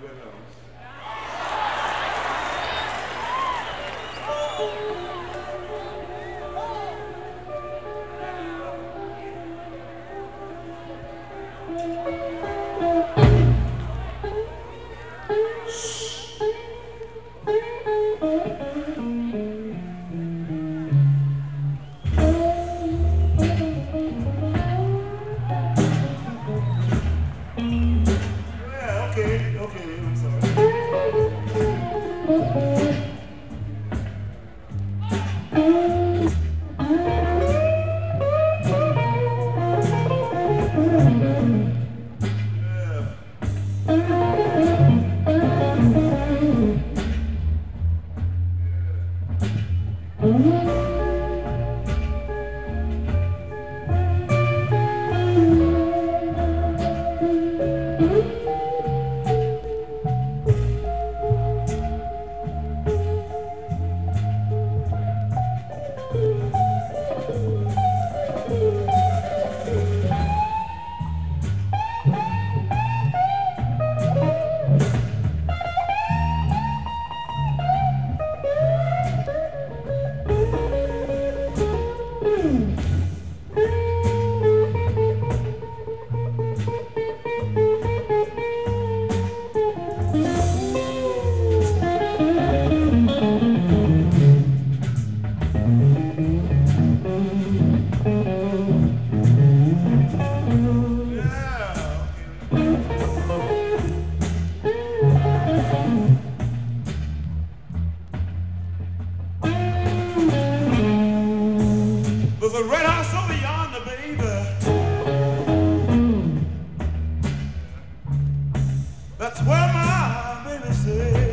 good enough. That's where my baby say.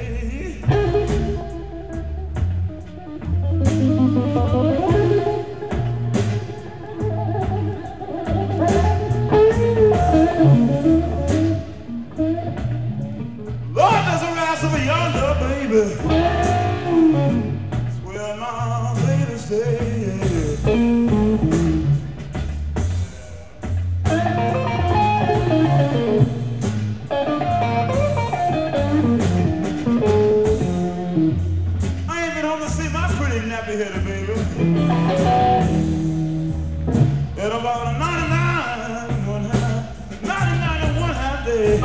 about 99 and one half, 99 and one half day.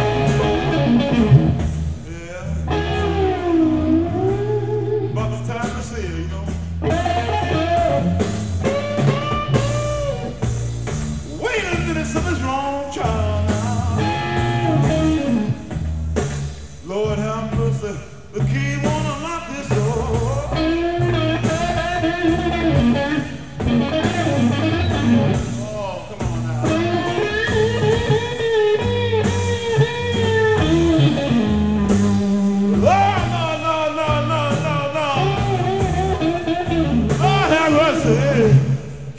Yeah. Time to see you know. Wrong, child. Lord have mercy, the key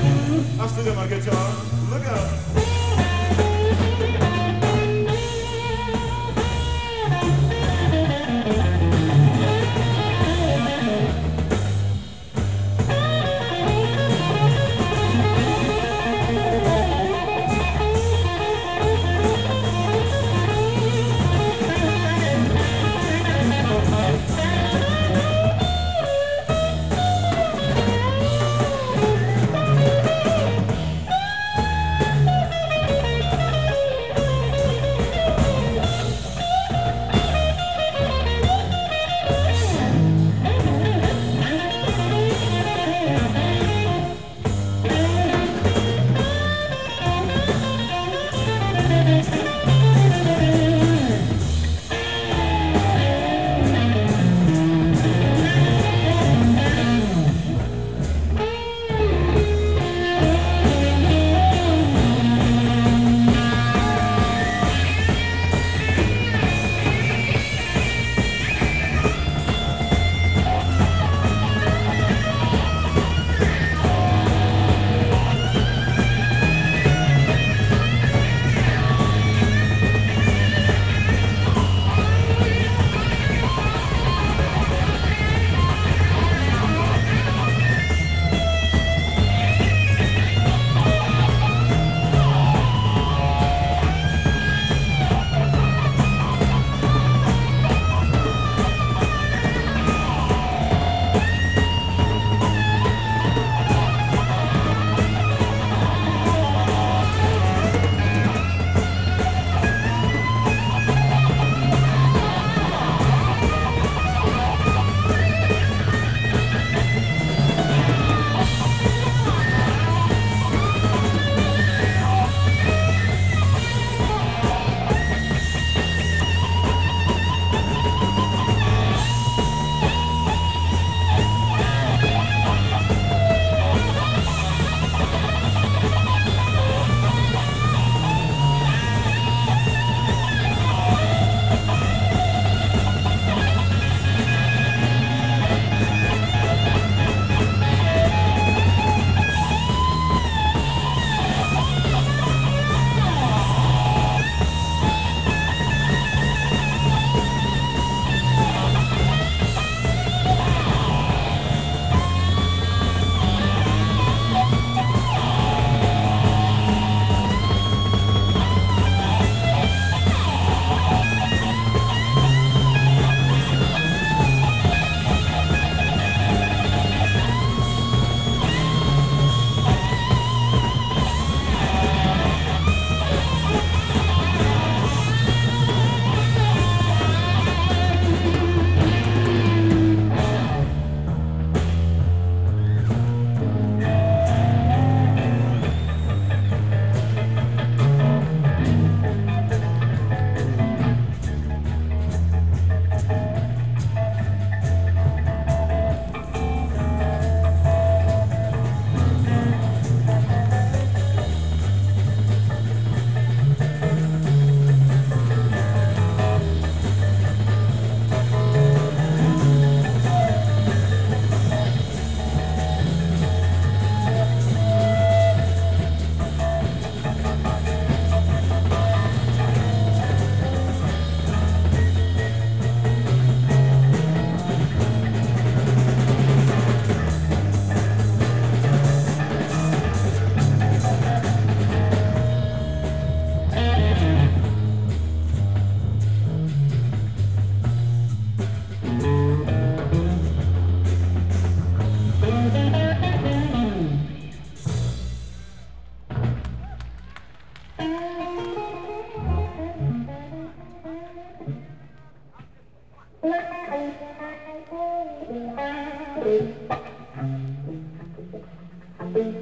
I still got my guitar. Look out.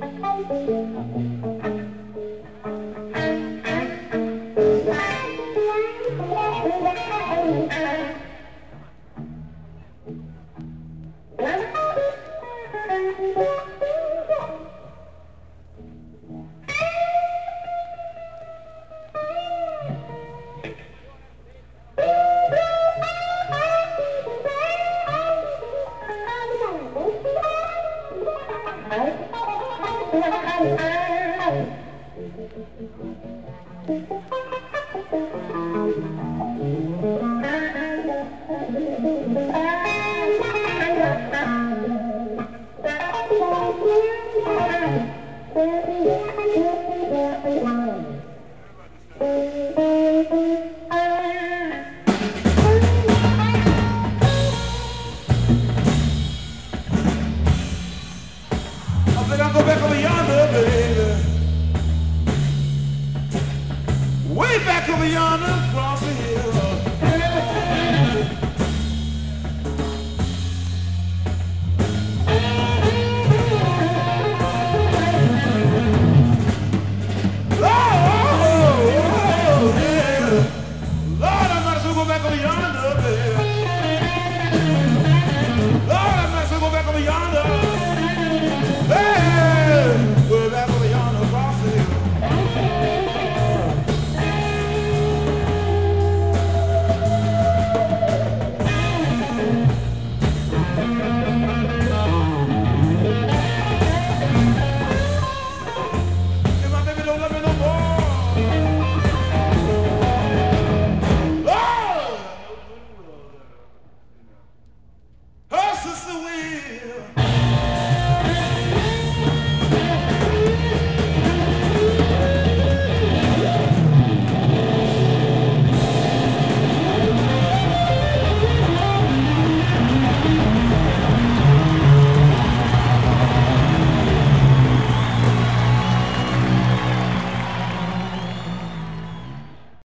Thank you. Yeah.